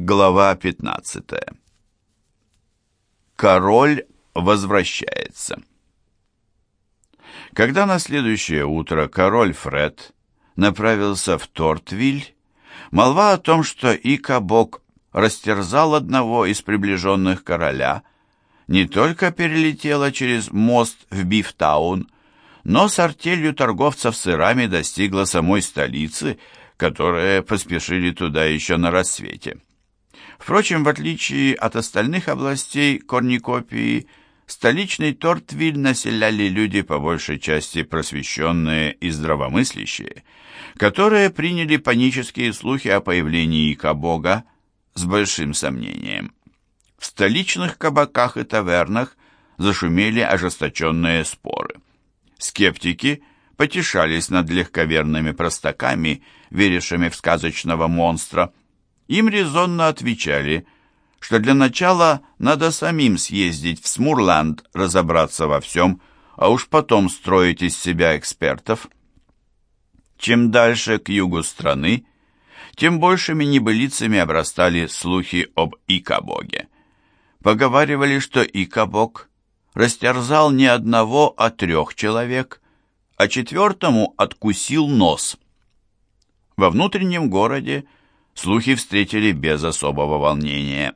Глава 15. Король возвращается. Когда на следующее утро король Фред направился в Тортвиль, молва о том, что Икабок растерзал одного из приближенных короля, не только перелетела через мост в Бифтаун, но с артелью торговцев сырами достигла самой столицы, которые поспешили туда еще на рассвете. Впрочем, в отличие от остальных областей Корникопии, столичный Тортвиль населяли люди по большей части просвещенные и здравомыслящие, которые приняли панические слухи о появлении Икабога с большим сомнением. В столичных кабаках и тавернах зашумели ожесточенные споры. Скептики потешались над легковерными простаками, верившими в сказочного монстра – им резонно отвечали, что для начала надо самим съездить в Смурланд, разобраться во всем, а уж потом строить из себя экспертов. Чем дальше к югу страны, тем большими небылицами обрастали слухи об Икабоге. Поговаривали, что Икабог растерзал не одного, а трех человек, а четвертому откусил нос. Во внутреннем городе слухи встретили без особого волнения.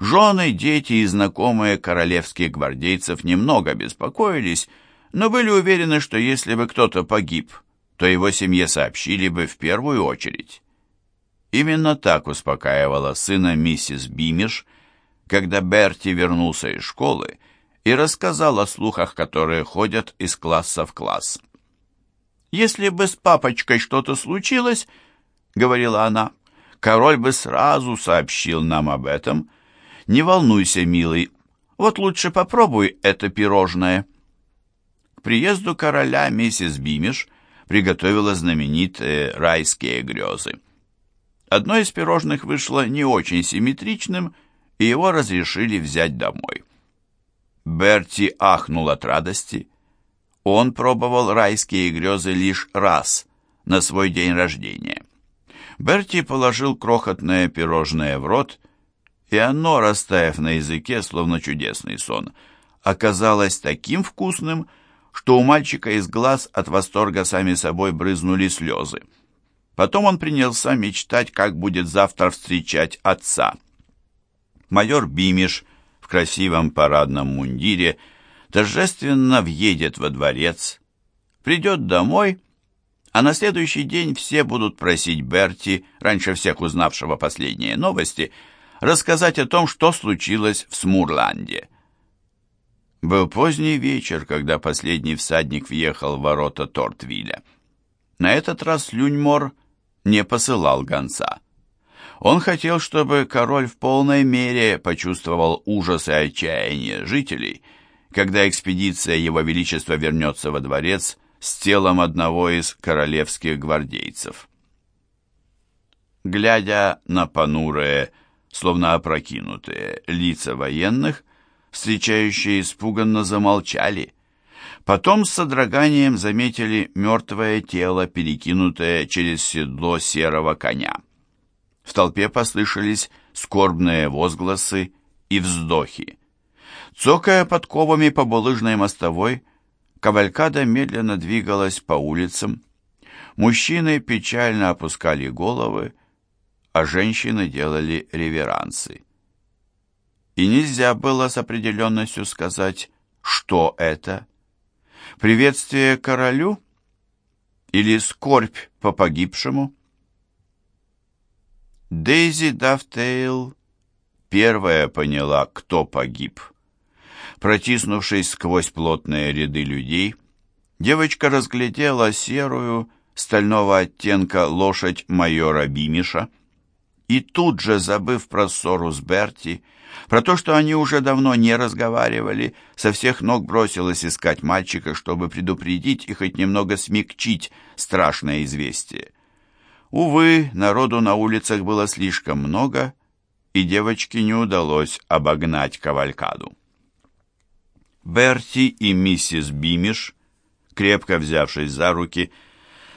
Жены, дети и знакомые королевских гвардейцев немного беспокоились, но были уверены, что если бы кто-то погиб, то его семье сообщили бы в первую очередь. Именно так успокаивала сына миссис Бимиш, когда Берти вернулся из школы и рассказал о слухах, которые ходят из класса в класс. «Если бы с папочкой что-то случилось, — говорила она, король бы сразу сообщил нам об этом. Не волнуйся, милый, вот лучше попробуй это пирожное. К приезду короля миссис Бимиш приготовила знаменитые райские грезы. Одно из пирожных вышло не очень симметричным, и его разрешили взять домой. Берти ахнул от радости. Он пробовал райские грезы лишь раз на свой день рождения. Берти положил крохотное пирожное в рот, и оно, растаяв на языке, словно чудесный сон, оказалось таким вкусным, что у мальчика из глаз от восторга сами собой брызнули слезы. Потом он принялся мечтать, как будет завтра встречать отца. Майор Бимиш в красивом парадном мундире торжественно въедет во дворец, придет домой а на следующий день все будут просить Берти, раньше всех узнавшего последние новости, рассказать о том, что случилось в Смурланде. Был поздний вечер, когда последний всадник въехал в ворота Тортвиля. На этот раз Люньмор не посылал гонца. Он хотел, чтобы король в полной мере почувствовал ужас и отчаяние жителей, когда экспедиция Его Величества вернется во дворец с телом одного из королевских гвардейцев. Глядя на понурые, словно опрокинутые, лица военных, встречающие испуганно замолчали. Потом с содроганием заметили мертвое тело, перекинутое через седло серого коня. В толпе послышались скорбные возгласы и вздохи. Цокая подковами по булыжной мостовой, Кавалькада медленно двигалась по улицам. Мужчины печально опускали головы, а женщины делали реверансы. И нельзя было с определенностью сказать, что это. Приветствие королю или скорбь по погибшему? Дейзи Дафтейл первая поняла, кто погиб. Протиснувшись сквозь плотные ряды людей, девочка разглядела серую, стального оттенка лошадь майора Бимиша. И тут же, забыв про ссору с Берти, про то, что они уже давно не разговаривали, со всех ног бросилась искать мальчика, чтобы предупредить и хоть немного смягчить страшное известие. Увы, народу на улицах было слишком много, и девочке не удалось обогнать кавалькаду. Берти и миссис Бимиш, крепко взявшись за руки,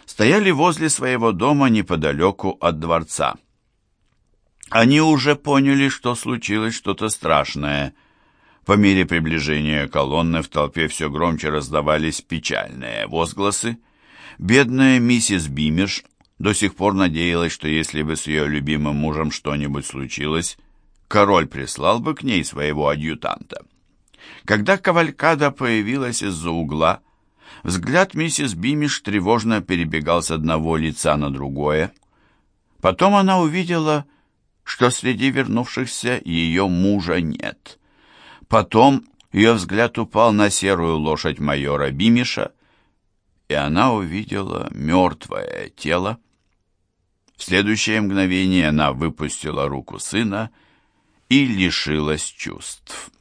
стояли возле своего дома неподалеку от дворца. Они уже поняли, что случилось что-то страшное. По мере приближения колонны в толпе все громче раздавались печальные возгласы. Бедная миссис Бимиш до сих пор надеялась, что если бы с ее любимым мужем что-нибудь случилось, король прислал бы к ней своего адъютанта. Когда кавалькада появилась из-за угла, взгляд миссис Бимиш тревожно перебегал с одного лица на другое. Потом она увидела что среди вернувшихся ее мужа нет. Потом ее взгляд упал на серую лошадь майора Бимиша, и она увидела мертвое тело. В следующее мгновение она выпустила руку сына и лишилась чувств.